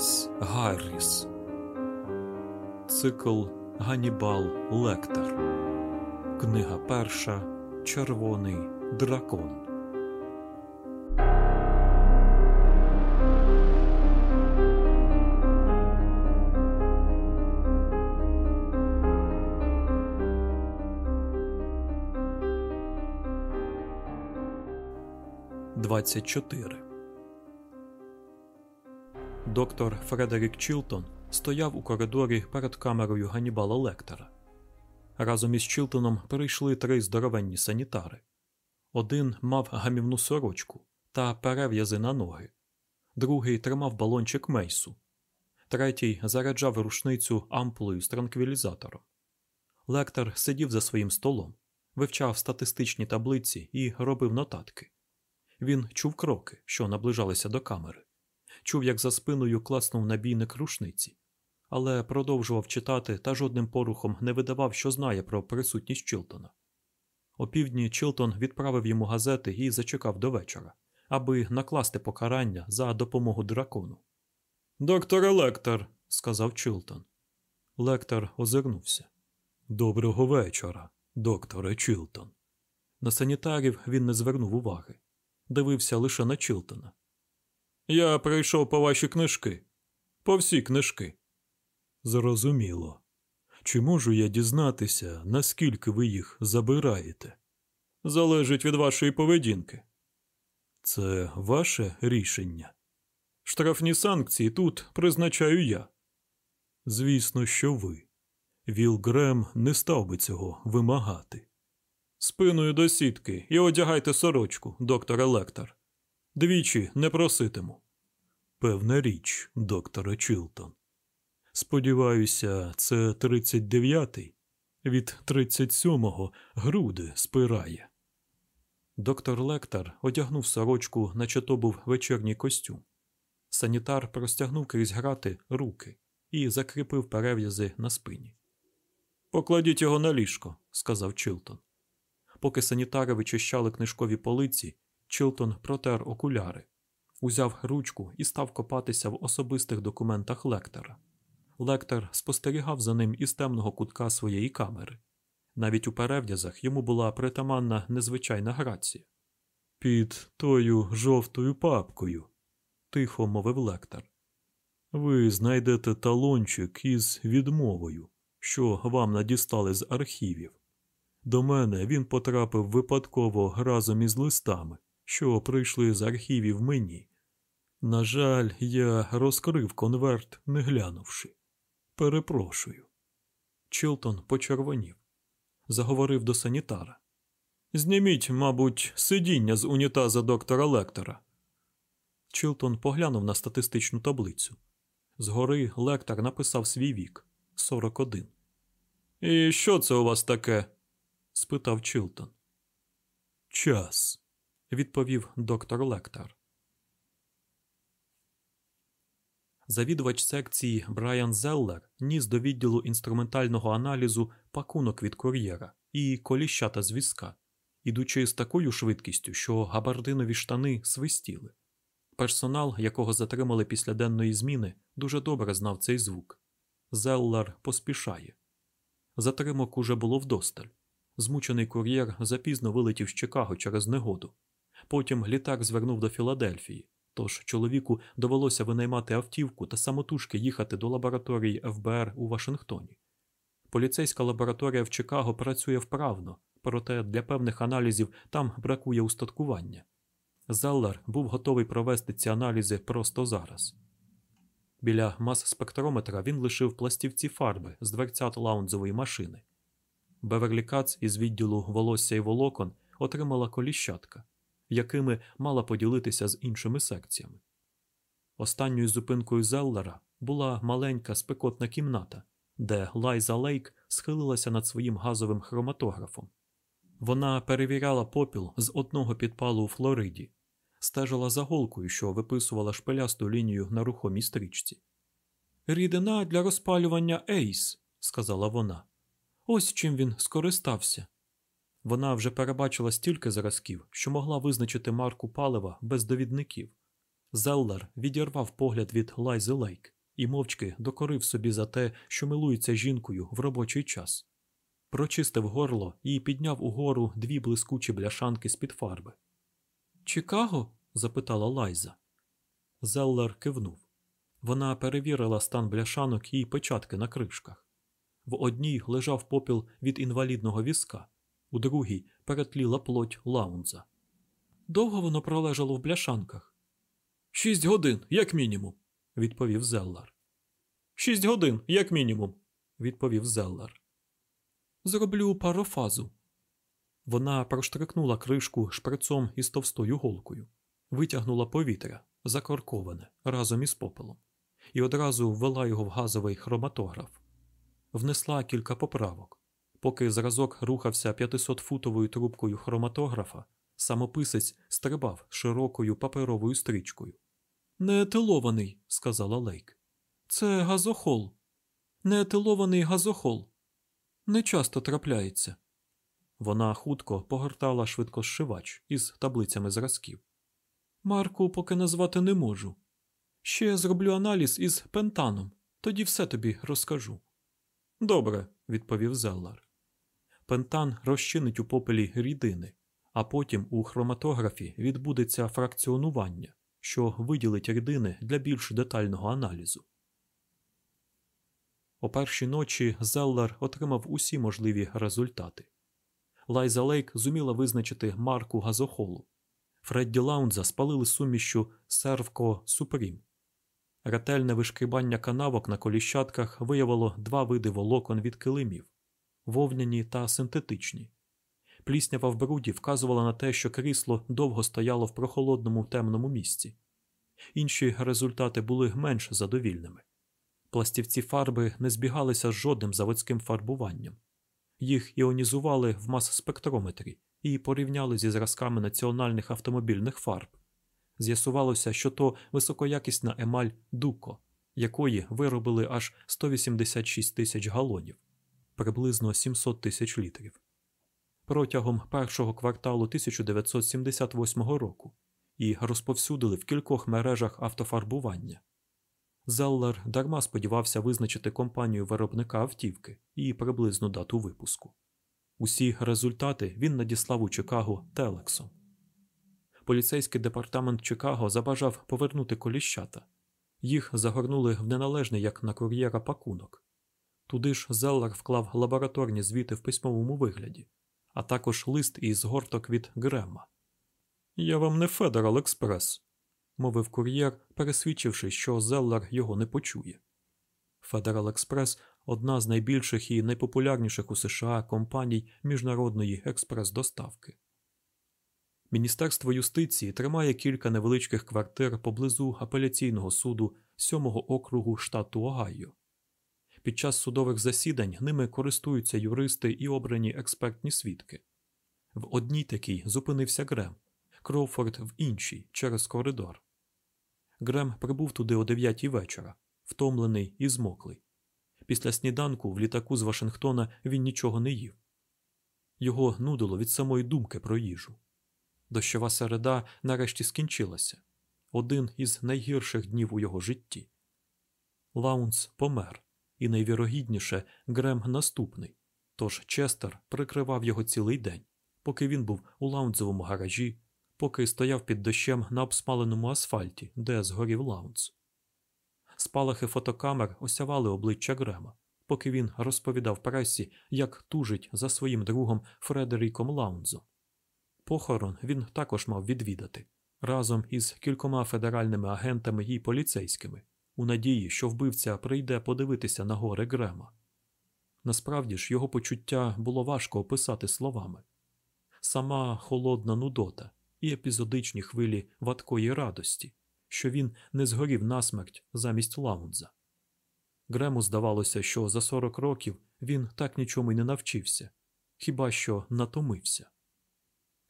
Томас Гарріс. Цикл Ганібал Лектор. Книга перша. Червоний дракон. Двадцять чотири. Доктор Фредерік Чілтон стояв у коридорі перед камерою Ганібала Лектора. Разом із Чілтоном прийшли три здоровенні санітари. Один мав гамівну сорочку та перев'язи на ноги, другий тримав балончик мейсу, третій заряджав рушницю ампулою з транквілізатором. Лектор сидів за своїм столом, вивчав статистичні таблиці і робив нотатки. Він чув кроки, що наближалися до камери чув, як за спиною класнув набійник рушниці, але продовжував читати та жодним порухом не видавав, що знає про присутність Чилтона. Опівдні Чилтон відправив йому газети і зачекав до вечора, аби накласти покарання за допомогу дракону. Доктор Лектор, сказав Чилтон. Лектор озирнувся. Доброго вечора, докторе Чилтон. На санітарів він не звернув уваги, дивився лише на Чилтона. Я прийшов по ваші книжки, по всі книжки. Зрозуміло. Чи можу я дізнатися, наскільки ви їх забираєте? Залежить від вашої поведінки. Це ваше рішення. Штрафні санкції тут призначаю я. Звісно, що ви. Віл Грем не став би цього вимагати. Спиною до сітки і одягайте сорочку, доктор Електор. Двічі не проситиму. Певна річ, докторе Чилтон. Сподіваюся, це 39-й. Від 37-го груди спирає. Доктор Лектор одягнув сорочку, наче то був вечірній костюм. Санітар простягнув крізь грати руки і закріпив перев'язи на спині. Покладіть його на ліжко, сказав Чилтон. Поки санітари вичищали книжкові полиці, Чилтон протер окуляри, узяв ручку і став копатися в особистих документах лектора. Лектор спостерігав за ним із темного кутка своєї камери. Навіть у перев'язах йому була притаманна незвичайна грація. Під тою жовтою папкою, тихо мовив лектор. Ви знайдете талончик із відмовою, що вам надістали з архівів. До мене він потрапив випадково разом із листами, що прийшли з архівів мені. На жаль, я розкрив конверт, не глянувши. Перепрошую. Чилтон почервонів, заговорив до санітара. Зніміть, мабуть, сидіння з унітаза доктора Лектора. Чилтон поглянув на статистичну таблицю. Згори лектор написав свій вік 41. І що це у вас таке? спитав Чилтон. Час, відповів доктор Лектор. Завідувач секції Брайан Зеллер ніс до відділу інструментального аналізу пакунок від кур'єра і коліщата з візка, ідучи з такою швидкістю, що габардинові штани свистіли. Персонал, якого затримали після денної зміни, дуже добре знав цей звук. Зеллер поспішає. Затримок уже було вдосталь. Змучений кур'єр запізно вилетів з Чикаго через негоду. Потім літак звернув до Філадельфії, тож чоловіку довелося винаймати автівку та самотужки їхати до лабораторії ФБР у Вашингтоні. Поліцейська лабораторія в Чикаго працює вправно, проте для певних аналізів там бракує устаткування. Зеллер був готовий провести ці аналізи просто зараз. Біля мас-спектрометра він лишив пластівці фарби з дверцят лаунзової машини. Беверлі Кац із відділу волосся і волокон отримала коліщатка, якими мала поділитися з іншими секціями. Останньою зупинкою Зеллера була маленька спекотна кімната, де Лайза Лейк схилилася над своїм газовим хроматографом. Вона перевіряла попіл з одного підпалу у Флориді, стежила за голкою, що виписувала шпилясту лінію на рухомій стрічці. Рідина для розпалювання Ейс, сказала вона. Ось чим він скористався. Вона вже перебачила стільки зразків, що могла визначити марку палива без довідників. Зеллер відірвав погляд від Лайзи Лейк і мовчки докорив собі за те, що милується жінкою в робочий час. Прочистив горло і підняв угору дві блискучі бляшанки з-під фарби. Чикаго? запитала Лайза. Зеллер кивнув. Вона перевірила стан бляшанок і печатки на кришках. В одній лежав попіл від інвалідного візка, у другій перетліла плоть лаунза. Довго воно пролежало в бляшанках? Шість годин, як мінімум, відповів Зеллар. Шість годин, як мінімум, відповів Зеллар. Зроблю парофазу. Вона проштрикнула кришку шприцом із товстою голкою, витягнула повітря, закорковане, разом із попелом, і одразу ввела його в газовий хроматограф. Внесла кілька поправок. Поки зразок рухався 500-футовою трубкою хроматографа, самописець стрибав широкою паперовою стрічкою. Неетилований, сказала Лейк. Це газохол. Неетилований газохол. Не часто трапляється. Вона хутко погортала швидкозшивач із таблицями зразків. Марку поки назвати не можу. Ще зроблю аналіз із пентаном, тоді все тобі розкажу. Добре, відповів Зеллар. Пентан розчинить у попелі рідини, а потім у хроматографі відбудеться фракціонування, що виділить рідини для більш детального аналізу. О першій ночі Зеллар отримав усі можливі результати. Лайза Лейк зуміла визначити марку газохолу. Фредді Лаунза спалили сумішю Сервко Супрім. Ретельне вишкрібання канавок на коліщатках виявило два види волокон від килимів вовняні та синтетичні. Пліснява в бруді вказувала на те, що крісло довго стояло в прохолодному темному місці. Інші результати були менш задовільними. Пластівці фарби не збігалися з жодним заводським фарбуванням. Їх іонізували в мас-спектрометрі і порівняли зі зразками національних автомобільних фарб. З'ясувалося, що то високоякісна емаль Дуко, якої виробили аж 186 тисяч галонів, приблизно 700 тисяч літрів. Протягом першого кварталу 1978 року і розповсюдили в кількох мережах автофарбування. Зеллер дарма сподівався визначити компанію виробника автівки і приблизну дату випуску. Усі результати він надіслав у Чикаго Телексом. Поліцейський департамент Чикаго забажав повернути коліщата. Їх загорнули в неналежний як на кур'єра пакунок. Туди ж Зеллер вклав лабораторні звіти в письмовому вигляді, а також лист із горток від Грема. Я вам не Федерал Експрес, мовив кур'єр, пересвідчивши, що Зеллер його не почує. Федерал Експрес одна з найбільших і найпопулярніших у США компаній міжнародної експрес-доставки. Міністерство юстиції тримає кілька невеличких квартир поблизу апеляційного суду 7-го округу штату Огайо. Під час судових засідань ними користуються юристи і обрані експертні свідки. В одній такій зупинився Грем, Кроуфорд в іншій через коридор. Грем прибув туди о дев'ятій вечора, втомлений і змоклий. Після сніданку в літаку з Вашингтона він нічого не їв. Його нудило від самої думки про їжу. Дощова середа нарешті скінчилася один із найгірших днів у його житті. Лаунз помер, і найвірогідніше Грем наступний, тож Честер прикривав його цілий день, поки він був у Лаунзовому гаражі, поки стояв під дощем на обсмаленому асфальті, де згорів Лаунз. Спалахи фотокамер осявали обличчя Грема, поки він розповідав пресі, як тужить за своїм другом Фредеріком Лаунзом. Похорон він також мав відвідати разом із кількома федеральними агентами і поліцейськими, у надії, що вбивця прийде подивитися на гори Грема. Насправді ж його почуття було важко описати словами сама холодна нудота і епізодичні хвилі вадкої радості, що він не згорів насмерть замість лаунза. Грему здавалося, що за 40 років він так нічому й не навчився, хіба що натомився.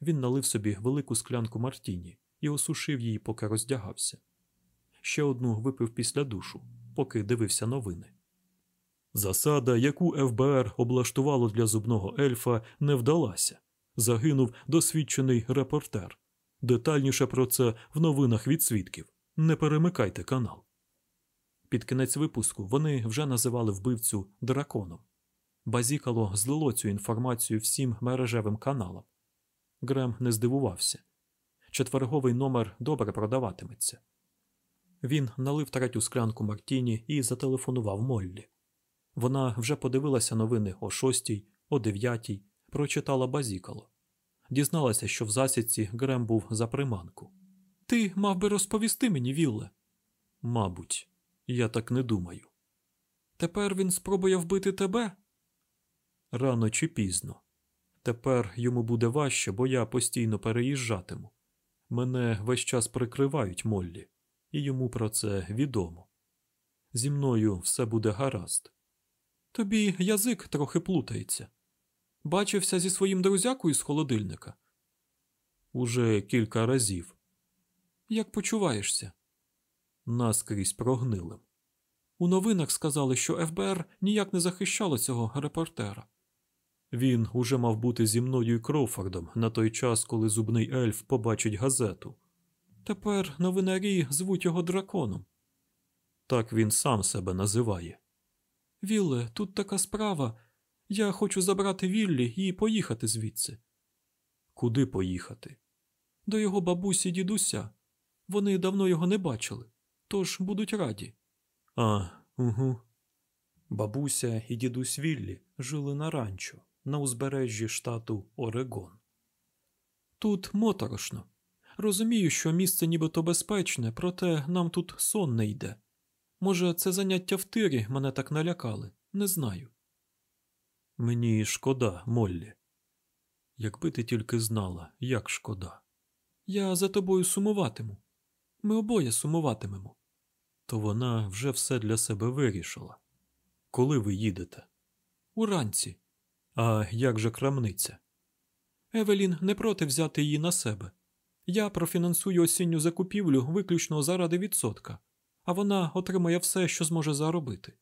Він налив собі велику склянку Мартіні і осушив її, поки роздягався. Ще одну випив після душу, поки дивився новини. Засада, яку ФБР облаштувало для зубного ельфа, не вдалася. Загинув досвідчений репортер. Детальніше про це в новинах від свідків. Не перемикайте канал. Під кінець випуску вони вже називали вбивцю драконом. Базікало злило цю інформацію всім мережевим каналам. Грем не здивувався. Четверговий номер добре продаватиметься. Він налив третю склянку Мартіні і зателефонував Моллі. Вона вже подивилася новини о шостій, о дев'ятій, прочитала базікало. Дізналася, що в засідці Грем був за приманку. Ти мав би розповісти мені, Вілле. Мабуть, я так не думаю. Тепер він спробує вбити тебе? Рано чи пізно. Тепер йому буде важче, бо я постійно переїжджатиму. Мене весь час прикривають Моллі, і йому про це відомо. Зі мною все буде гаразд. Тобі язик трохи плутається. Бачився зі своїм друзякою з холодильника? Уже кілька разів. Як почуваєшся? Наскрізь прогнилим. У новинах сказали, що ФБР ніяк не захищало цього репортера. Він уже мав бути зі мною і Кроуфордом на той час, коли зубний ельф побачить газету. Тепер новинарі звуть його драконом. Так він сам себе називає. Вілле, тут така справа. Я хочу забрати Віллі і поїхати звідси. Куди поїхати? До його бабусі дідуся. Вони давно його не бачили, тож будуть раді. А, угу. Бабуся і дідусь Віллі жили на ранчо на узбережжі штату Орегон. Тут моторошно. Розумію, що місце нібито безпечне, проте нам тут сон не йде. Може, це заняття в тирі мене так налякали, не знаю. Мені шкода, Моллі. Якби ти тільки знала, як шкода. Я за тобою сумуватиму. Ми обоє сумуватимемо. То вона вже все для себе вирішила. Коли ви їдете? Уранці. А як же крамниця? Евелін не проти взяти її на себе. Я профінансую осінню закупівлю виключно заради відсотка, а вона отримає все, що зможе заробити.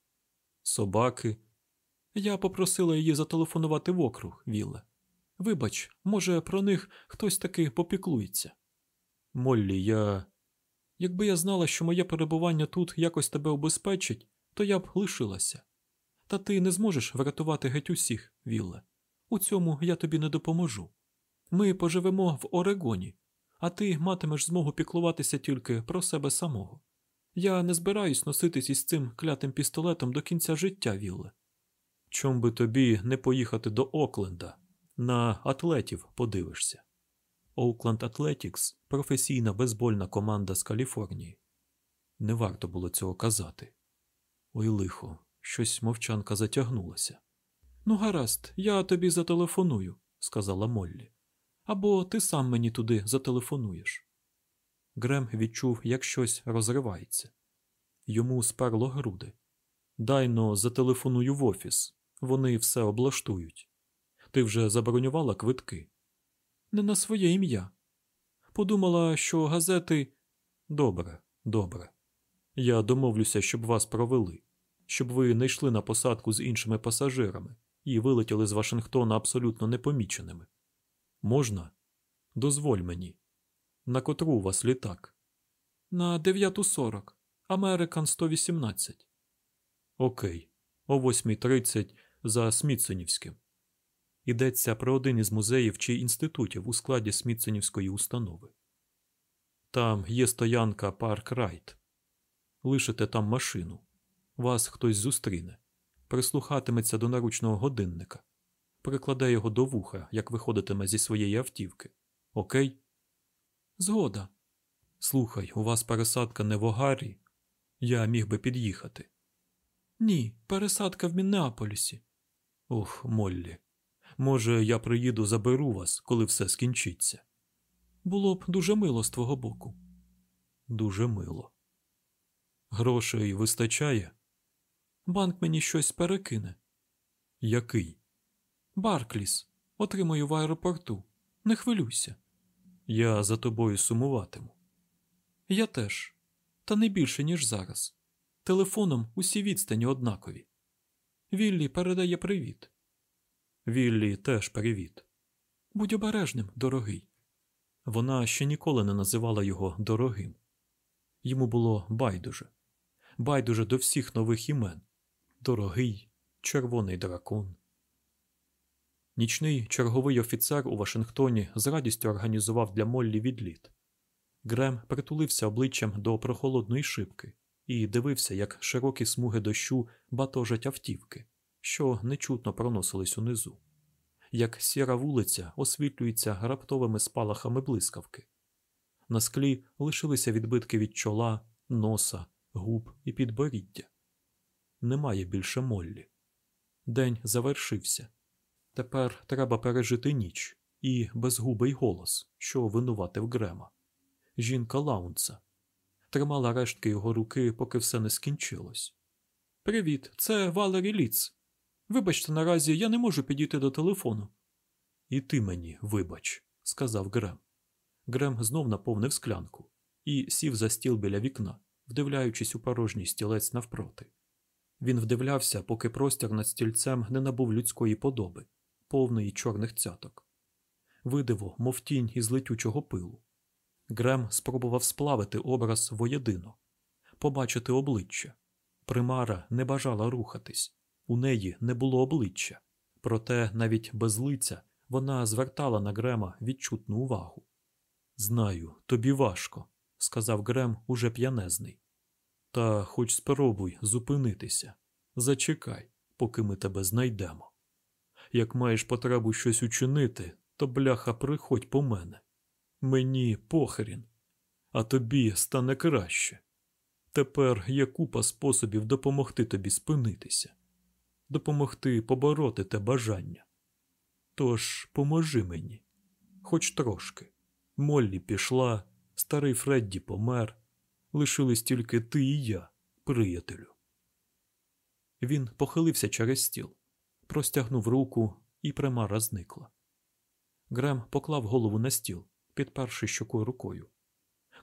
Собаки. Я попросила її зателефонувати в округ, Вілле. Вибач, може, про них хтось таки попіклується. Моллі, я. Якби я знала, що моє перебування тут якось тебе обезпечить, то я б лишилася. Та ти не зможеш врятувати геть усіх, Вілле. У цьому я тобі не допоможу. Ми поживемо в Орегоні, а ти матимеш змогу піклуватися тільки про себе самого. Я не збираюсь носитись із цим клятим пістолетом до кінця життя, Вілле. Чом би тобі не поїхати до Окленда? На атлетів подивишся. Оукленд Атлетікс професійна бейсбольна команда з Каліфорнії. Не варто було цього казати. Ой, лихо, щось мовчанка затягнулася. Ну, гаразд, я тобі зателефоную, сказала Моллі. Або ти сам мені туди зателефонуєш. Грем відчув, як щось розривається. Йому сперло груди. Дайно зателефоную в офіс. Вони все облаштують. Ти вже забронювала квитки? Не на своє ім'я. Подумала, що газети. Добре, добре. Я домовлюся, щоб вас провели, щоб ви не йшли на посадку з іншими пасажирами і вилетіли з Вашингтона абсолютно непоміченими. Можна? Дозволь мені. На котру у вас літак? На 9.40. Американ 118. Окей. О 8.30 за Смітсонівським. Йдеться про один із музеїв чи інститутів у складі Смітсонівської установи. Там є стоянка Парк Райт. Лишите там машину. Вас хтось зустріне, прислухатиметься до наручного годинника, прикладе його до вуха, як виходитиме зі своєї автівки. Окей? Згода. Слухай, у вас пересадка не в Огарі? Я міг би під'їхати. Ні, пересадка в Міннеаполісі. Ох, Моллі. Може, я приїду, заберу вас, коли все скінчиться. Було б дуже мило з твого боку. Дуже мило. Грошей вистачає? Банк мені щось перекине. Який? Баркліс. Отримаю в аеропорту. Не хвилюйся. Я за тобою сумуватиму. Я теж, та не більше, ніж зараз. Телефоном усі відстані однакові. Віллі передає привіт. Віллі теж привіт. Будь обережним, дорогий. Вона ще ніколи не називала його дорогим. Йому було байдуже, байдуже до всіх нових імен дорогий, червоний дракон. Нічний черговий офіцер у Вашингтоні з радістю організував для Моллі відліт. Грем притулився обличчям до прохолодної шибки і дивився, як широкі смуги дощу батожать автівки, що нечутно проносились унизу, як сіра вулиця освітлюється раптовими спалахами блискавки. На склі лишилися відбитки від чола, носа, губ і підборіддя. Немає більше Моллі. День завершився. Тепер треба пережити ніч і безгубий голос, що винуватив Грема. Жінка Лаунца тримала рештки його руки, поки все не скінчилось. Привіт, це Валері Ліц. Вибачте, наразі я не можу підійти до телефону. І ти мені, вибач, сказав Грем. Грем знов наповнив склянку і сів за стіл біля вікна, вдивляючись у порожній стілець навпроти. Він вдивлявся, поки простір над стільцем не набув людської подоби, повної чорних цяток. Видиво, мов тінь із летючого пилу. Грем спробував сплавити образ воєдино, побачити обличчя. Примара не бажала рухатись, у неї не було обличчя, проте навіть без лиця вона звертала на Грема відчутну увагу. Знаю, тобі важко, сказав Грем уже п'янезний. Та хоч спробуй зупинитися. Зачекай, поки ми тебе знайдемо. Як маєш потребу щось учинити, то бляха приходь по мене. Мені похрін, а тобі стане краще. Тепер є купа способів допомогти тобі спинитися, допомогти побороти те бажання. Тож поможи мені, хоч трошки. Моллі пішла, старий Фредді помер, лишились тільки ти і я, приятелю. Він похилився через стіл, простягнув руку, і примара зникла. Грем поклав голову на стіл, підперши щокою рукою.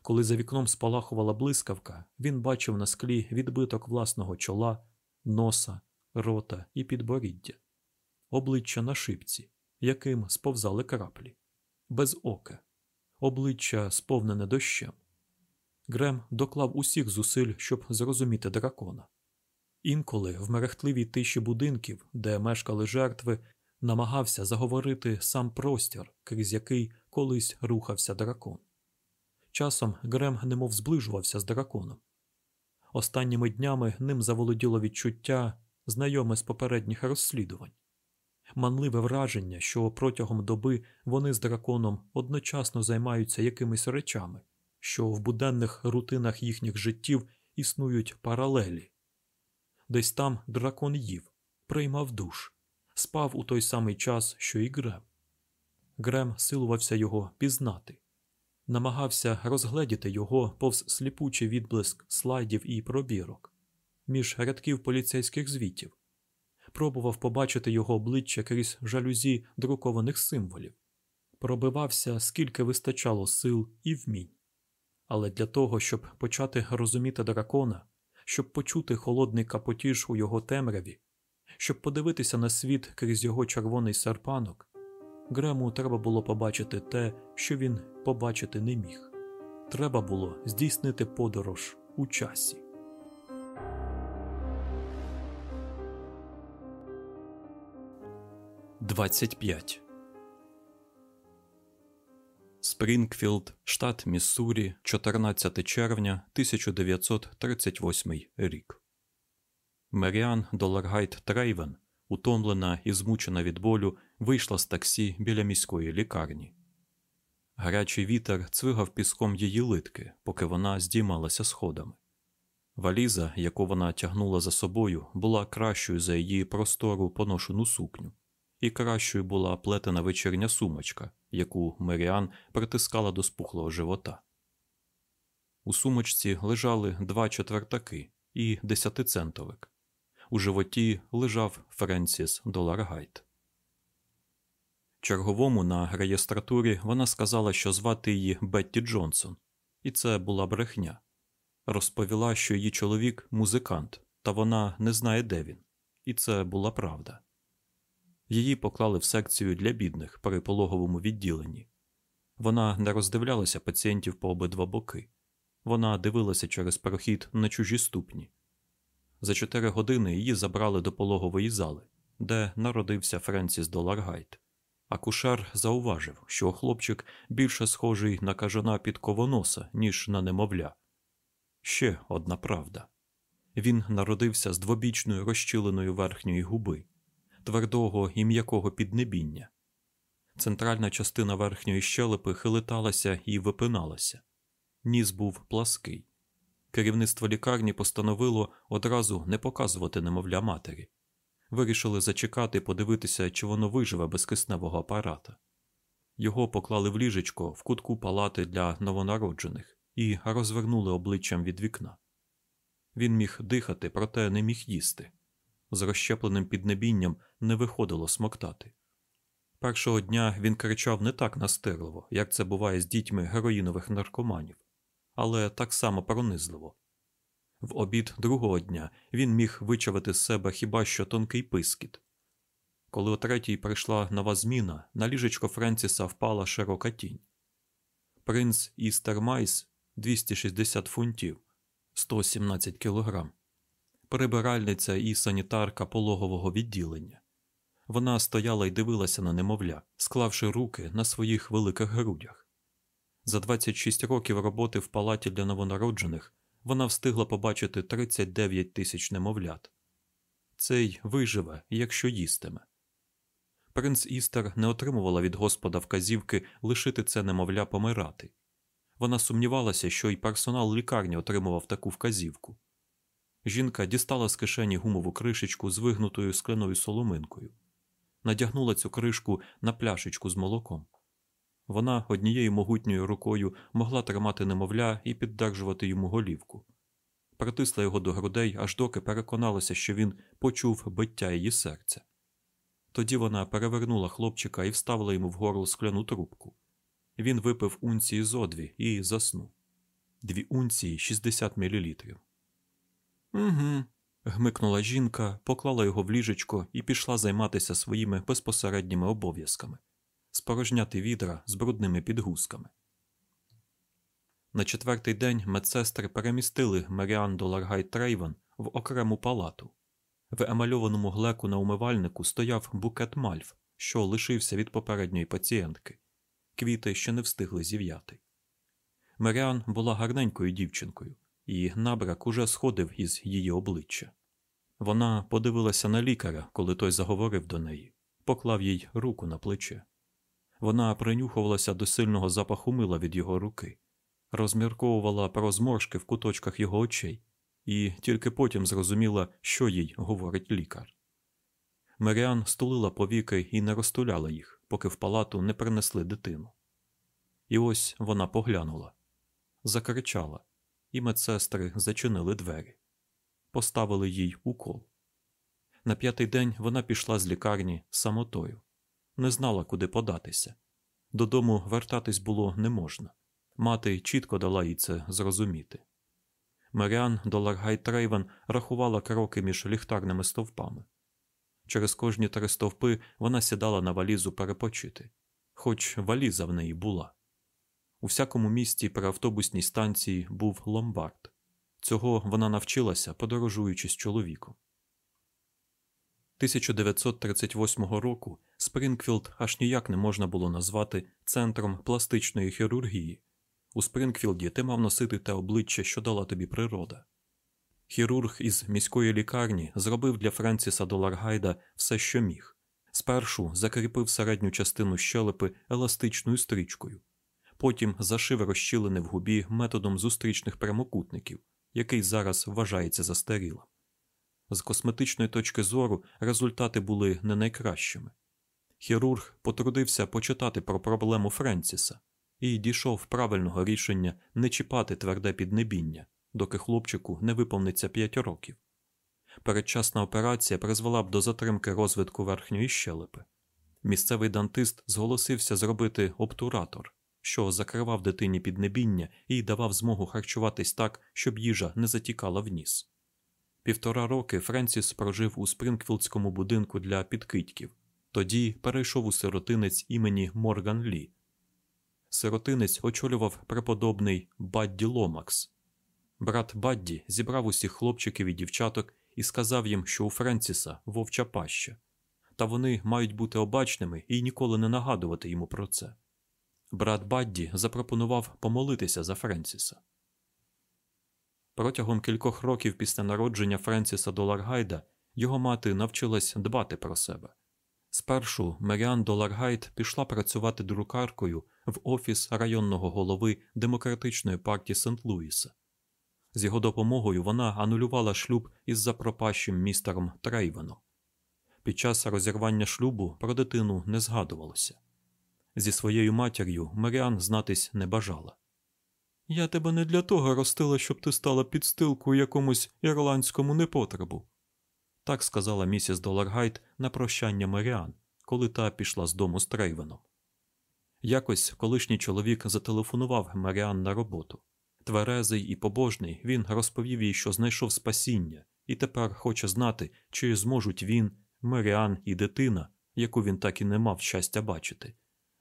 Коли за вікном спалахувала блискавка, він бачив на склі відбиток власного чола, носа, рота і підборіддя, обличчя на шипці, яким сповзали краплі, без ока, обличчя сповнене дощем. Грем доклав усіх зусиль, щоб зрозуміти дракона. Інколи в мерехтливій тиші будинків, де мешкали жертви, намагався заговорити сам простір, крізь який колись рухався дракон. Часом Грем немов зближувався з драконом. Останніми днями ним заволоділо відчуття, знайоме з попередніх розслідувань, манливе враження, що протягом доби вони з драконом одночасно займаються якимись речами, що в буденних рутинах їхніх життів існують паралелі. Десь там дракон їв, приймав душ, спав у той самий час, що і Грем. Грем силувався його пізнати, намагався розгледіти його повз сліпучий відблиск слайдів і пробірок, між рядків поліцейських звітів, пробував побачити його обличчя крізь жалюзі друкованих символів, пробивався, скільки вистачало сил і вмінь. Але для того, щоб почати розуміти дракона, щоб почути холодний капотіж у його темряві, щоб подивитися на світ крізь його червоний серпанок, Грему треба було побачити те, що він побачити не міг. Треба було здійснити подорож у часі. Двадцять п'ять Спрінгфілд, штат Міссурі, 14 червня 1938 рік. Меріан Доларгайт Трейвен, утомлена і змучена від болю, вийшла з таксі біля міської лікарні. Гарячий вітер цвигав піском її литки, поки вона здіймалася сходами. Валіза, яку вона тягнула за собою, була кращою за її простору поношену сукню, і кращою була плетена вечірня сумочка, яку Меріан притискала до спухлого живота. У сумочці лежали два четвертаки і десятицентовик. У животі лежав Френсіс Доларгайт. Черговому на реєстратурі вона сказала, що звати її Бетті Джонсон, і це була брехня. Розповіла, що її чоловік музикант, та вона не знає, де він, і це була правда. Її поклали в секцію для бідних при пологовому відділенні. Вона не роздивлялася пацієнтів по обидва боки, Вона дивилася через прохід на чужі ступні. За чотири години її забрали до пологової зали, де народився Френсіс Доларгайт. Акушер зауважив, що хлопчик більше схожий на кажана під ковоноса, ніж на немовля. Ще одна правда він народився з двобічною розчиленою верхньої губи, твердого і м'якого піднебіння. Центральна частина верхньої щелепи хилиталася і випиналася, ніс був плаский. Керівництво лікарні постановило одразу не показувати немовля матері. Вирішили зачекати подивитися, чи воно виживе без кисневого апарата. Його поклали в ліжечко в кутку палати для новонароджених і розвернули обличчям від вікна. Він міг дихати, проте не міг їсти. З розщепленим піднебінням не виходило смоктати. Першого дня він кричав не так настирливо, як це буває з дітьми героїнових наркоманів, але так само пронизливо. В обід другого дня він міг вичавити з себе хіба що тонкий пискіт. Коли о третій прийшла нова зміна, на ліжечко Френсіса впала широка тінь. Принц Істер Майс 260 фунтів, 117 кілограм, прибиральниця і санітарка пологового відділення. Вона стояла і дивилася на немовля, склавши руки на своїх великих грудях. За 26 років роботи в палаті для новонароджених вона встигла побачити 39 тисяч немовлят. Цей виживе, якщо їстиме. Принц Істер не отримувала від Господа вказівки лишити це немовля помирати. Вона сумнівалася, що й персонал лікарні отримував таку вказівку. Жінка дістала з кишені гумову кришечку з вигнутою скляною соломинкою, надягнула цю кришку на пляшечку з молоком. Вона однією могутньою рукою могла тримати немовля і піддержувати йому голівку, притисла його до грудей, аж доки переконалася, що він почув биття її серця. Тоді вона перевернула хлопчика і вставила йому в горло скляну трубку. Він випив унції зодві і заснув. Дві унції 60 мілілітрів. Угу. гмикнула жінка, поклала його в ліжечко і пішла займатися своїми безпосередніми обов'язками спорожняти відра з брудними підгузками. На четвертий день медсестри перемістили Меріан Доларгай Трейвен в окрему палату. В емальованому глеку на умивальнику стояв букет мальв, що лишився від попередньої пацієнтки. Квіти ще не встигли зів'яти. Меріан була гарненькою дівчинкою, і набрак уже сходив із її обличчя. Вона подивилася на лікаря, коли той заговорив до неї, поклав їй руку на плече. Вона принюхувалася до сильного запаху мила від його руки, розмірковувала про зморшки в куточках його очей, і тільки потім зрозуміла, що їй говорить лікар. Меріан стулила повіки і не розтуляла їх, поки в палату не принесли дитину. І ось вона поглянула, закричала, і медсестри зачинили двері, поставили їй укол. На п'ятий день вона пішла з лікарні самотою не знала, куди податися. Додому вертатись було не можна. Мати чітко дала їй це зрозуміти. Маріан Доларгайт Трейвен рахувала кроки між ліхтарними стовпами. Через кожні три стовпи вона сідала на валізу перепочити, хоч валіза в неї була. У всякому місті при автобусній станції був ломбард. Цього вона навчилася, подорожуючи з чоловіком. 1938 року Спрингфілд аж ніяк не можна було назвати центром пластичної хірургії. У Спрингфілді ти мав носити те обличчя, що дала тобі природа. Хірург із міської лікарні зробив для Френсіса Доларгайда все, що міг. Спершу закріпив середню частину щелепи еластичною стрічкою, потім зашив розщілини в губі методом зустрічних прямокутників, який зараз вважається застарілим. З косметичної точки зору результати були не найкращими. Хірург потрудився почитати про проблему Френсіса і дійшов правильного рішення не чіпати тверде піднебіння, доки хлопчику не виповниться 5 років. Передчасна операція призвела б до затримки розвитку верхньої щелепи. Місцевий дантист зголосився зробити обтуратор, що закривав дитині піднебіння і давав змогу харчуватись так, щоб їжа не затікала в ніс. Півтора роки Френсіс прожив у Спрингфілдському будинку для підкидьків, тоді перейшов у сиротинець імені Морган Лі. Сиротинець очолював преподобний Бадді Ломакс, Брат Бадді зібрав усіх хлопчиків і дівчаток і сказав їм, що у Френсіса вовча паща, та вони мають бути обачними і ніколи не нагадувати йому про це. Брат Бадді запропонував помолитися за Френсіса. Протягом кількох років після народження Френсіса Доларгайда його мати навчилась дбати про себе. Спершу Меріан Доларгайд пішла працювати друкаркою в офіс районного голови Демократичної партії Сент-Луіса. З його допомогою вона анулювала шлюб із запропащим містером Трейвеном. Під час розірвання шлюбу про дитину не згадувалося. Зі своєю матір'ю Меріан знатись не бажала. Я тебе не для того ростила, щоб ти стала підстилкою якомусь ірландському непотребу. Так сказала місіс Доларгайт на прощання Меріан, коли та пішла з дому з Трейвеном. Якось колишній чоловік зателефонував Меріан на роботу. Тверезий і побожний, він розповів їй, що знайшов спасіння, і тепер хоче знати, чи зможуть він, Меріан і дитина, яку він так і не мав щастя бачити,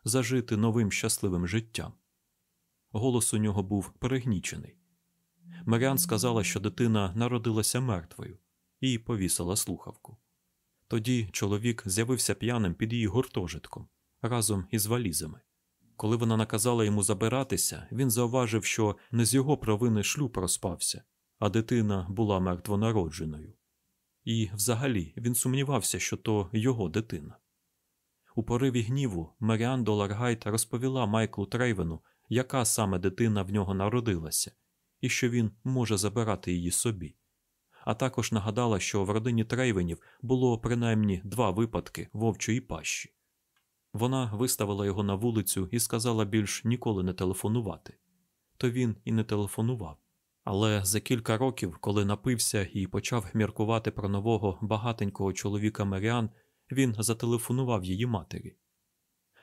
зажити новим щасливим життям. Голос у нього був перегнічений. Меріан сказала, що дитина народилася мертвою, і повісила слухавку. Тоді чоловік з'явився п'яним під її гуртожитком разом із валізами. Коли вона наказала йому забиратися, він зауважив, що не з його провини шлюб розпався, а дитина була мертвонародженою. І, взагалі, він сумнівався, що то його дитина. У пориві гніву Меріан Доларгайт розповіла Майклу Трейвену, яка саме дитина в нього народилася, і що він може забирати її собі. А також нагадала, що в родині Трейвенів було принаймні два випадки вовчої пащі. Вона виставила його на вулицю і сказала більш ніколи не телефонувати. То він і не телефонував. Але за кілька років, коли напився і почав міркувати про нового багатенького чоловіка Меріан, він зателефонував її матері.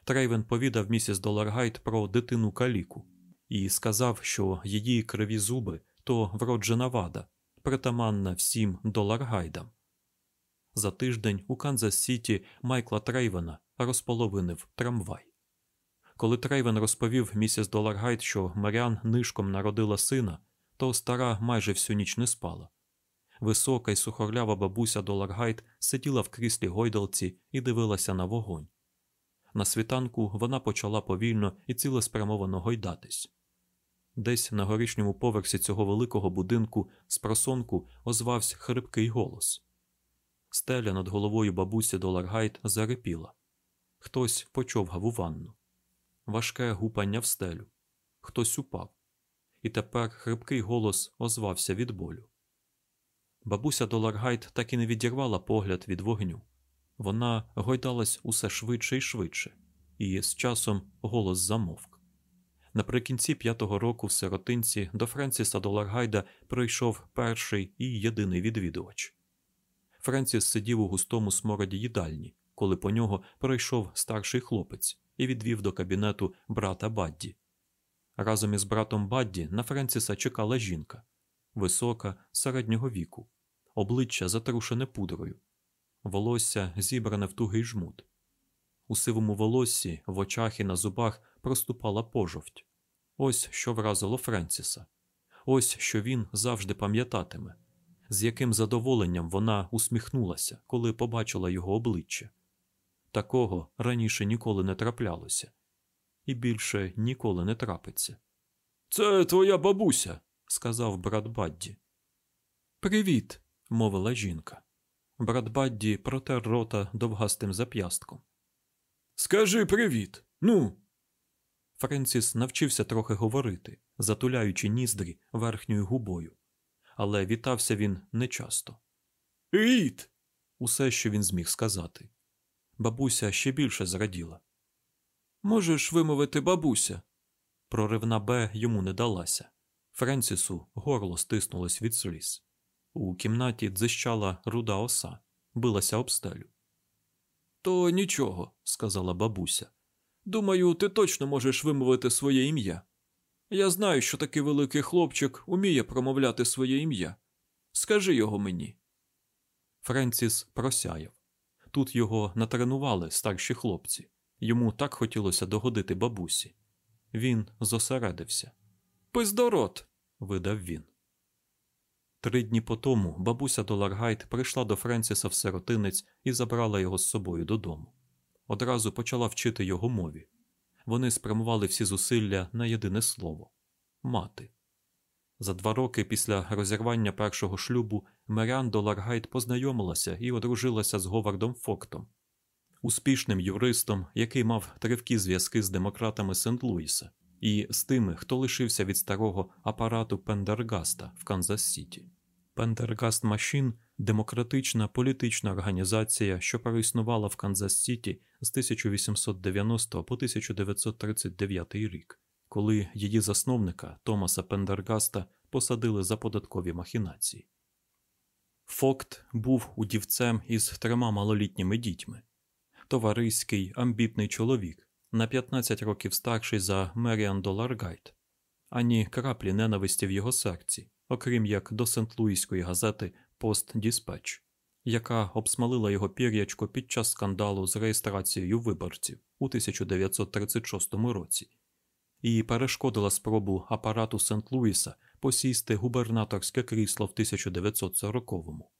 Трейвен повідав місіс Доларгайт про дитину каліку і сказав, що її криві зуби то вроджена вада, притаманна всім Доларгайтам. За тиждень у Канзас Сіті Майкла Трейвена розполовинив трамвай. Коли Трейвен розповів місіс Доларгайт, що Маріан нишком народила сина, то стара майже всю ніч не спала. Висока й сухорлява бабуся Доларгайт сиділа в кріслі гойдалці і дивилася на вогонь. На світанку вона почала повільно і цілеспрямовано гойдатись. Десь на горішньому поверсі цього великого будинку з просонку озвався хрипкий голос. Стеля над головою бабусі Доларгайт зарипіла. Хтось почовгав у ванну. Важке гупання в стелю. Хтось упав. І тепер хрипкий голос озвався від болю. Бабуся Доларгайт так і не відірвала погляд від вогню. Вона гойдалась усе швидше і швидше, і з часом голос замовк. Наприкінці п'ятого року в сиротинці до Френсіса Доларгайда прийшов перший і єдиний відвідувач. Френсіс сидів у густому смороді їдальні, коли по нього пройшов старший хлопець і відвів до кабінету брата Бадді. Разом із братом Бадді на Френсіса чекала жінка висока, середнього віку, обличчя затрушене пудрою, волосся зібране в тугий жмут. У сивому волоссі, в очах і на зубах проступала пожовть. Ось що вразило Френсіса. Ось що він завжди пам'ятатиме, з яким задоволенням вона усміхнулася, коли побачила його обличчя. Такого раніше ніколи не траплялося, і більше ніколи не трапиться. Це твоя бабуся, сказав брат Бадді. Привіт, мовила жінка. Брат Бадді протер рота довгастим зап'ястком. Скажи привіт. Ну. Френсіс навчився трохи говорити, затуляючи ніздрі верхньою губою, але вітався він нечасто. Привіт! Усе, що він зміг сказати. Бабуся ще більше зраділа. Можеш вимовити бабуся. Проривна Б йому не далася. Френсісу горло стиснулось від сліз. У кімнаті дзищала руда оса, билася об стелю. То нічого, сказала бабуся. Думаю, ти точно можеш вимовити своє ім'я. Я знаю, що такий великий хлопчик уміє промовляти своє ім'я. Скажи його мені. Френсіс просяяв. Тут його натренували старші хлопці. Йому так хотілося догодити бабусі. Він зосередився. Пиздорот, видав він. Три дні по тому бабуся Доларгайт прийшла до Френсіса в сиротинець і забрала його з собою додому. Одразу почала вчити його мові. Вони спрямували всі зусилля на єдине слово мати. За два роки після розірвання першого шлюбу Меріан Доларгайт познайомилася і одружилася з Говардом Фоктом, успішним юристом, який мав тривкі зв'язки з демократами Сент-Луіса і з тими, хто лишився від старого апарату Пендергаста в Канзас-Сіті. Pendergast Machine демократична політична організація, що проіснувала в Канзас-Сіті з 1890 по 1939 рік, коли її засновника Томаса Пендергаста посадили за податкові махінації. Фокт був удівцем із трьома малолітніми дітьми, товариський, амбітний чоловік, на 15 років старший за Меріан Доларгайт, ані краплі ненависті в його серці, окрім як до Сент-Луїської газети Пост Діспетч, яка обсмалила його пір'ячко під час скандалу з реєстрацією виборців у 1936 році і перешкодила спробу апарату Сент-Луіса посісти губернаторське крісло в 1940-му.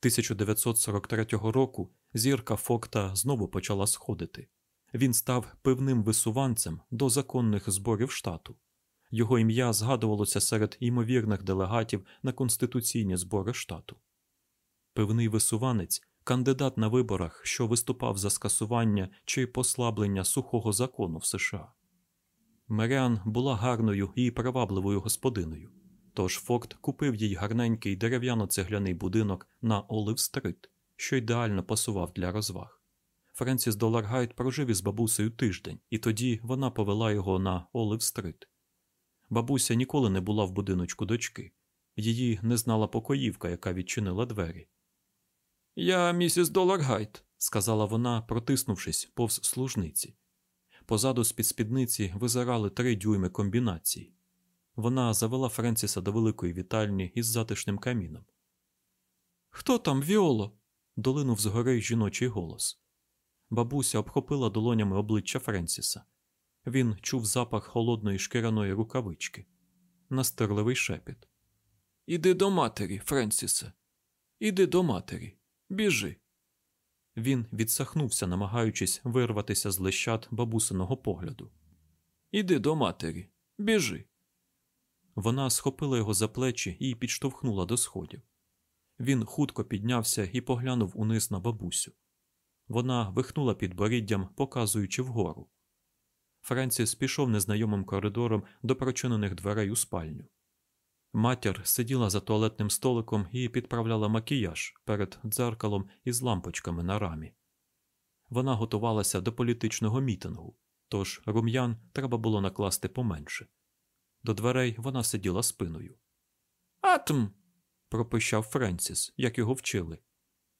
1943 року зірка Фокта знову почала сходити. Він став певним висуванцем до законних зборів штату. Його ім'я згадувалося серед ймовірних делегатів на конституційні збори штату. Певний висуванець, кандидат на виборах, що виступав за скасування чи послаблення сухого закону в США. Меріан була гарною і привабливою господиною, тож Фокт купив їй гарненький дерев'яно-цегляний будинок на Олив-стрит, що ідеально пасував для розваг. Френсіс Доларгайт прожив із бабусею тиждень, і тоді вона повела його на Олив-стрит. Бабуся ніколи не була в будиночку дочки, її не знала покоївка, яка відчинила двері. Я місіс Доларгайт, сказала вона, протиснувшись повз служниці. Позаду з під спідниці визирали три дюйми комбінації. Вона завела Френсіса до великої вітальні із затишним каміном. Хто там, Віоло? долинув згори жіночий голос. Бабуся обхопила долонями обличчя Френсіса. Він чув запах холодної шкіряної рукавички, настирливий шепіт. Іди до матері, Френсісе, іди до матері, біжи. Він відсахнувся, намагаючись вирватися з лищат бабусиного погляду. Іди до матері, біжи. Вона схопила його за плечі і підштовхнула до сходів. Він хутко піднявся і поглянув униз на бабусю. Вона вихнула під боріддям, показуючи вгору. Френсіс пішов незнайомим коридором до прочинених дверей у спальню. Матір сиділа за туалетним столиком і підправляла макіяж перед дзеркалом із лампочками на рамі. Вона готувалася до політичного мітингу, тож рум'ян треба було накласти поменше. До дверей вона сиділа спиною. Атм. пропищав Френсіс, як його вчили,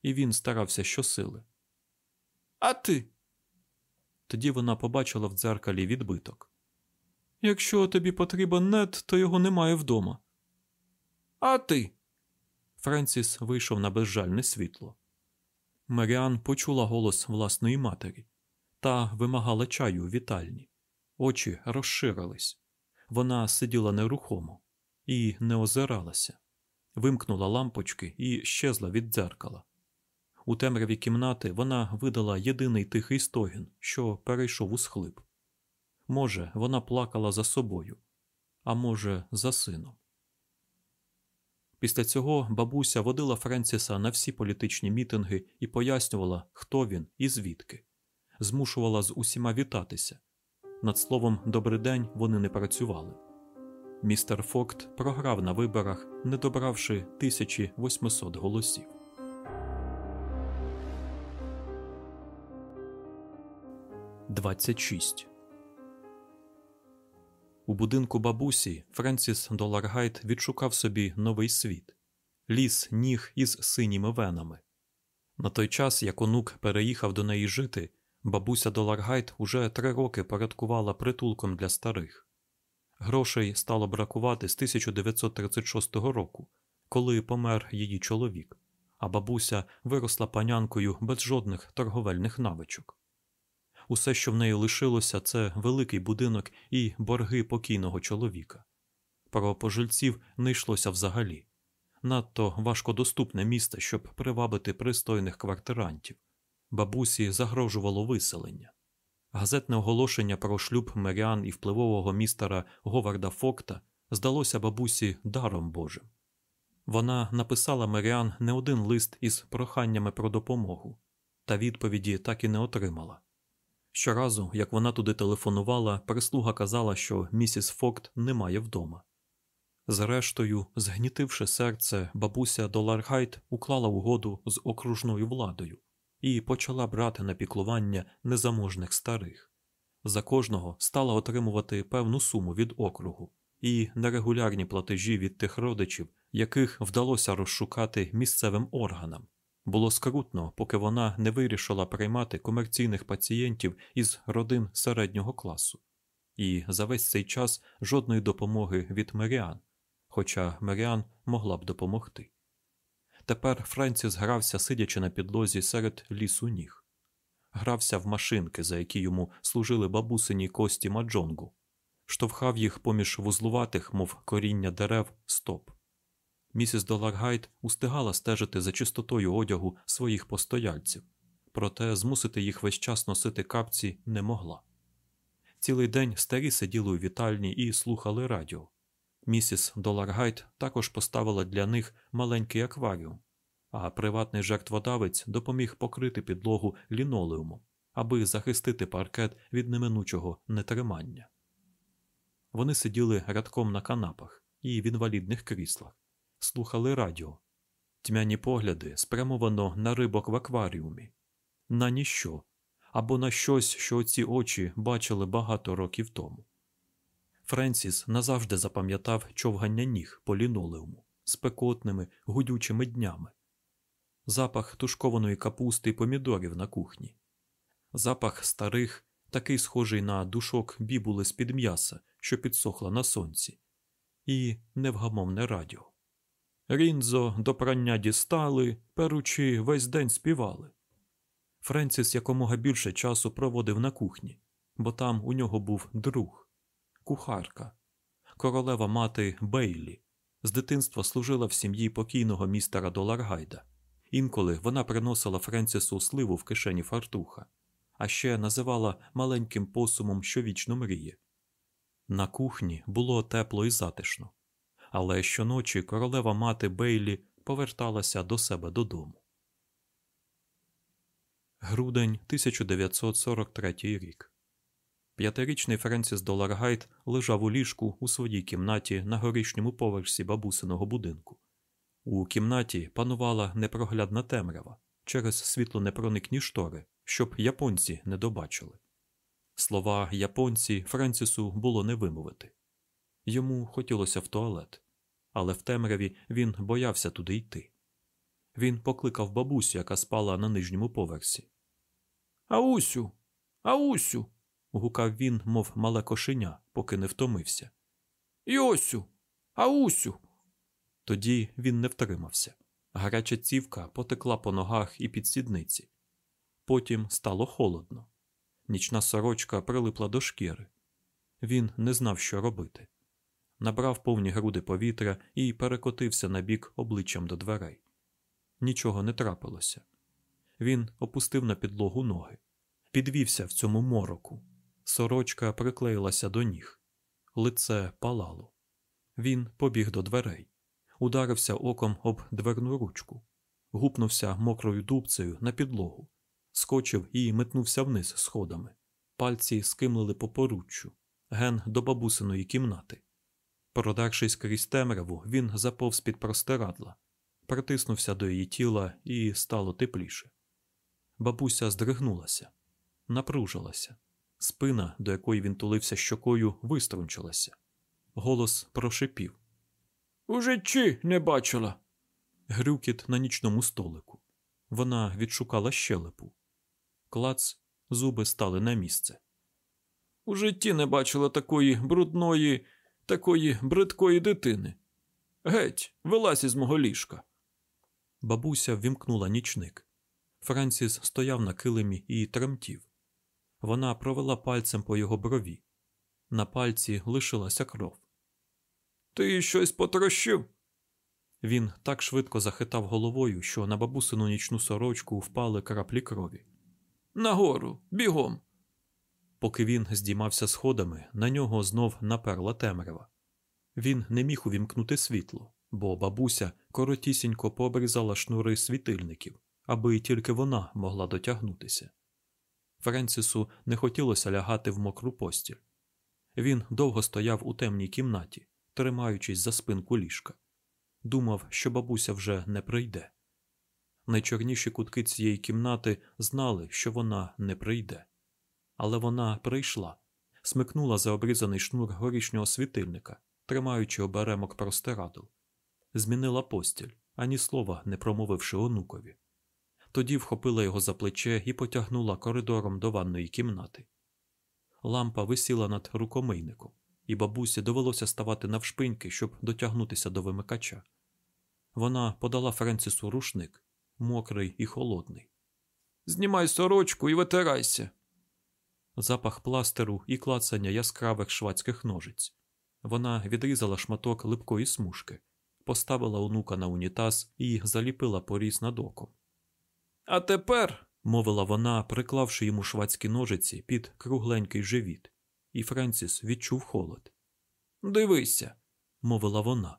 і він старався щосили. А ти? Тоді вона побачила в дзеркалі відбиток. Якщо тобі потрібен нет, то його немає вдома. А ти. Френсіс вийшов на безжальне світло. Меріан почула голос власної матері та вимагала чаю у вітальні. Очі розширились. Вона сиділа нерухомо і не озиралася, вимкнула лампочки і щезла від дзеркала. У темряві кімнати вона видала єдиний тихий стогін, що перейшов у схлип. Може, вона плакала за собою, а може, за сином. Після цього бабуся водила Френсіса на всі політичні мітинги і пояснювала, хто він і звідки, змушувала з усіма вітатися. Над словом «добрий день» вони не працювали. Містер Фокт програв на виборах, не добравши 1800 голосів. Двадцять шість у будинку бабусі Френсіс Доларгайт відшукав собі новий світ ліс ніг із синіми венами. На той час, як онук переїхав до неї жити, бабуся Доларгайт уже три роки порядкувала притулком для старих. Грошей стало бракувати з 1936 року, коли помер її чоловік, а бабуся виросла панянкою без жодних торговельних навичок. Усе, що в неї лишилося, це великий будинок і борги покійного чоловіка. Про пожильців не йшлося взагалі. надто важкодоступне місце, щоб привабити пристойних квартирантів. Бабусі загрожувало виселення. Газетне оголошення про шлюб Меріан і впливового містера Говарда Фокта здалося бабусі даром Божим. Вона написала Меріан не один лист із проханнями про допомогу, та відповіді так і не отримала. Щоразу, як вона туди телефонувала, прислуга казала, що місіс Фокт немає вдома. Зрештою, згнітивши серце, бабуся Доларгайт уклала угоду з окружною владою і почала брати на піклування незаможних старих. За кожного стала отримувати певну суму від округу і нерегулярні платежі від тих родичів, яких вдалося розшукати місцевим органам. Було скрутно, поки вона не вирішила приймати комерційних пацієнтів із родин середнього класу, і за весь цей час жодної допомоги від Меріан, хоча Меріан могла б допомогти. Тепер Френсіс грався, сидячи на підлозі серед лісу ніг, грався в машинки, за які йому служили бабусині кості маджонгу, штовхав їх поміж вузлуватих, мов коріння дерев, стоп. Місіс Доларгайт устигала стежити за чистотою одягу своїх постояльців, проте змусити їх весь час носити капці не могла. Цілий день старі сиділи у вітальні і слухали радіо. Місіс Доларгайт також поставила для них маленький акваріум, а приватний жертводавець допоміг покрити підлогу лінолеумом, аби захистити паркет від неминучого нетримання. Вони сиділи рядком на канапах і в інвалідних кріслах слухали радіо, тьмяні погляди спрямовано на рибок в акваріумі, на ніщо. Або на щось, що ці очі бачили багато років тому. Френсіс назавжди запам'ятав човгання ніг по лінолеуму спекотними, гудючими днями, запах тушкованої капусти і помідорів на кухні, запах старих, такий схожий на душок бібули з під м'яса, що підсохла на сонці, і невгамовне радіо. Рінзо до прання дістали, перучи весь день співали. Френсіс якомога більше часу проводив на кухні, бо там у нього був друг, кухарка, королева мати Бейлі. З дитинства служила в сім'ї покійного містера Доларгайда. Інколи вона приносила Френсісу сливу в кишені фартуха, а ще називала маленьким посумом, що вічно мріє. На кухні було тепло і затишно але щоночі королева мати Бейлі поверталася до себе додому. Грудень 1943 рік. П'ятирічний Френсіс Доларгайт лежав у ліжку у своїй кімнаті на горішньому поверсі бабусиного будинку. У кімнаті панувала непроглядна темрява через світлонепроникні штори, щоб японці не добачили. Слова японці Френсісу було не вимовити. Йому хотілося в туалет але в темряві він боявся туди йти. Він покликав бабусю, яка спала на нижньому поверсі. Аусю, Аусю. гукав він, мов мале кошеня, поки не втомився. Йосю, Аусю. Тоді він не втримався. Гаряча цівка потекла по ногах і під сідниці. Потім стало холодно. Нічна сорочка прилипла до шкіри. Він не знав, що робити набрав повні груди повітря і перекотився на бік обличчям до дверей. Нічого не трапилося. Він опустив на підлогу ноги, підвівся в цьому мороку. Сорочка приклеїлася до ніг, лице палало. Він побіг до дверей, ударився оком об дверну ручку, гупнувся мокрою дубцею на підлогу, скочив і метнувся вниз сходами. Пальці скимлили по поруччю, ген до бабусиної кімнати. Продавшись крізь темряву, він заповз під простирадла, притиснувся до її тіла і стало тепліше. Бабуся здригнулася, напружилася. Спина, до якої він тулився щокою, виструнчилася. Голос прошипів. У житті не бачила. Грюкіт на нічному столику. Вона відшукала щелепу. Клац, зуби стали на місце. У житті не бачила такої брудної такої бридкої дитини. Геть, вилазь із мого ліжка. Бабуся ввімкнула нічник. Франсіс стояв на килимі і тремтів. Вона провела пальцем по його брові. На пальці лишилася кров. Ти щось потрощив? Він так швидко захитав головою, що на бабусину нічну сорочку впали краплі крові. Нагору, бігом. Поки він здіймався сходами, на нього знов наперла темрява. Він не міг увімкнути світло, бо бабуся коротісінько пообрізала шнури світильників, аби тільки вона могла дотягнутися. Френсісу не хотілося лягати в мокру постіль. Він довго стояв у темній кімнаті, тримаючись за спинку ліжка. Думав, що бабуся вже не прийде. Найчорніші кутки цієї кімнати знали, що вона не прийде. Але вона прийшла, смикнула за обрізаний шнур горішнього світильника, тримаючи оберемок простирадл. Змінила постіль, ані слова не промовивши онукові. Тоді вхопила його за плече і потягнула коридором до ванної кімнати. Лампа висіла над рукомийником, і бабусі довелося ставати навшпиньки, щоб дотягнутися до вимикача. Вона подала Френсісу рушник, мокрий і холодний. Знімай сорочку і витирайся. Запах пластеру і клацання яскравих швадських ножиць. Вона відрізала шматок липкої смужки, поставила онука на унітаз і заліпила поріз над оком. А тепер, мовила вона, приклавши йому швадські ножиці під кругленький живіт, і Френсіс відчув холод. Дивися, мовила вона,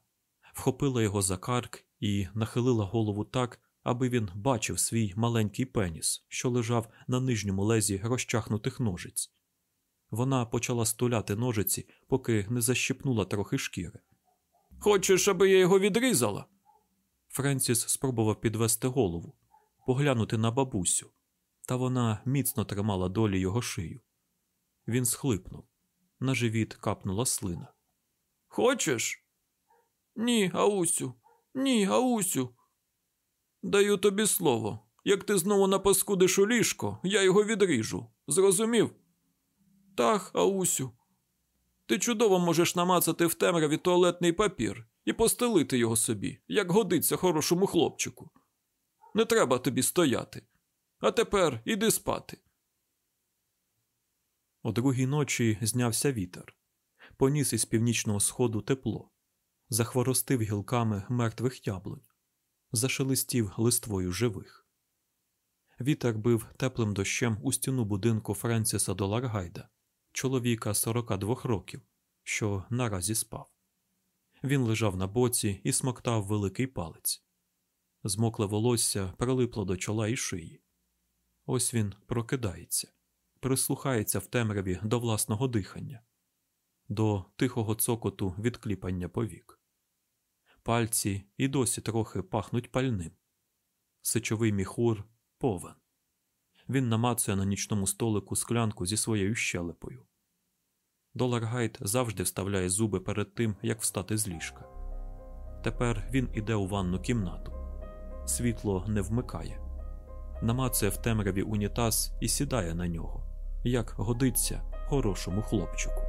вхопила його за карк і нахилила голову так, аби він бачив свій маленький пеніс, що лежав на нижньому лезі розчахнутих ножиць. Вона почала стуляти ножиці, поки не защипнула трохи шкіри. Хочеш, аби я його відрізала? Френсіс спробував підвести голову, поглянути на бабусю, та вона міцно тримала долі його шию. Він схлипнув. На живіт капнула слина. Хочеш? Ні, Аусю, ні, Аусю. Даю тобі слово. Як ти знову напаскудиш у ліжко, я його відріжу. Зрозумів? Так, Аусю. Ти чудово можеш намацати в темряві туалетний папір і постелити його собі, як годиться хорошому хлопчику. Не треба тобі стояти. А тепер іди спати. О другій ночі знявся вітер, поніс із північного сходу тепло, захворостив гілками мертвих яблунь, зашелестів листвою живих. Вітер бив теплим дощем у стіну будинку Френсіса Доларгайда, чоловіка 42 років, що наразі спав. Він лежав на боці і смоктав великий палець. Змокле волосся прилипло до чола і шиї. Ось він прокидається, прислухається в темряві до власного дихання, до тихого цокоту відкліпання повік. Пальці і досі трохи пахнуть пальним. Сичовий міхур повен. Він намацує на нічному столику склянку зі своєю щелепою. Доларгайт завжди вставляє зуби перед тим, як встати з ліжка. Тепер він іде у ванну кімнату. Світло не вмикає, намацує в темряві унітаз і сідає на нього, як годиться хорошому хлопчику.